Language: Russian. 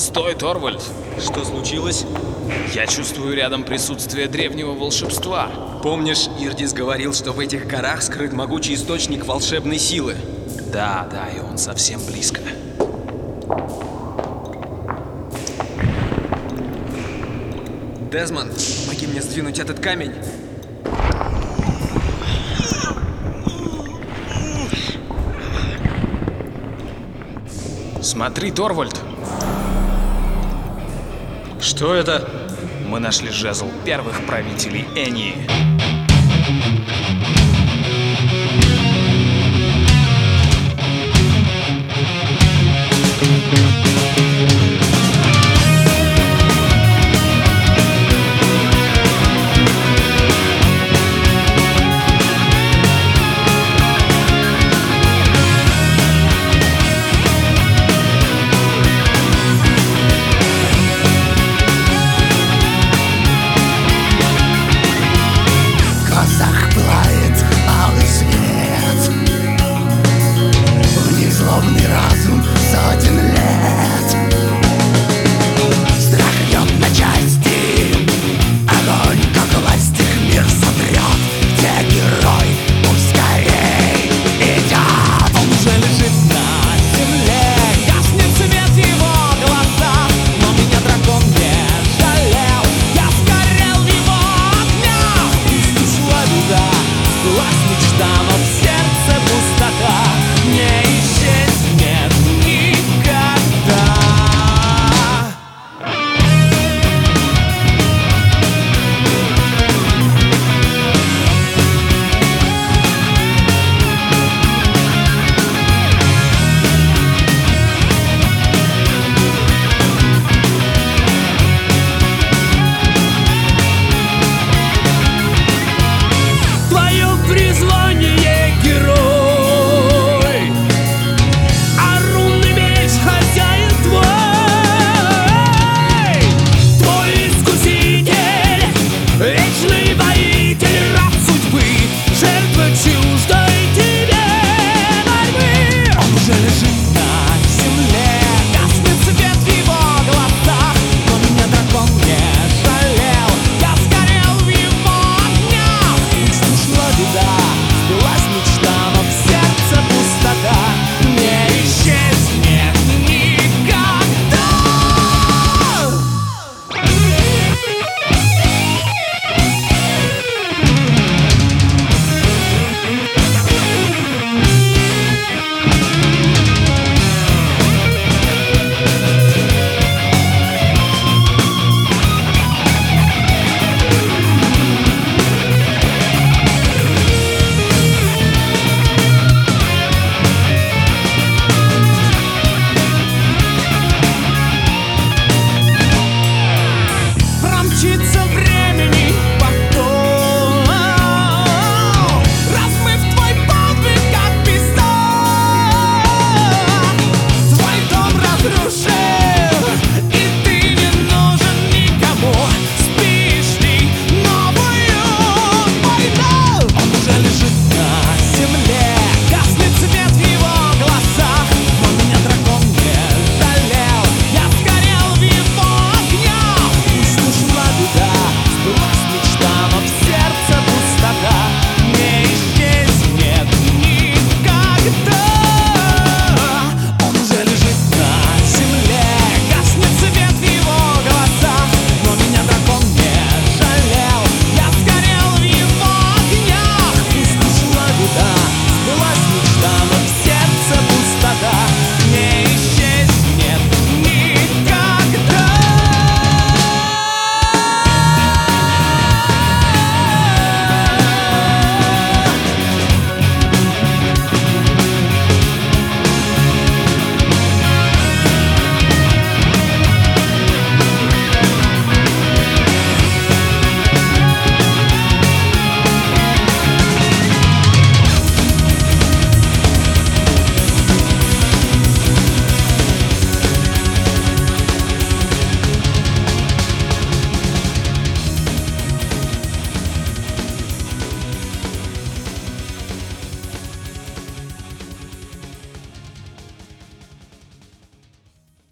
Стой, Торвальд! Что случилось? Я чувствую рядом присутствие древнего волшебства. Помнишь, Ирдис говорил, что в этих горах скрыт могучий источник волшебной силы? Да, да, и он совсем близко. Дезмонд, помоги мне сдвинуть этот камень. Смотри, Торвальд! Что это? Мы нашли жезл первых правителей Энии. leave. You down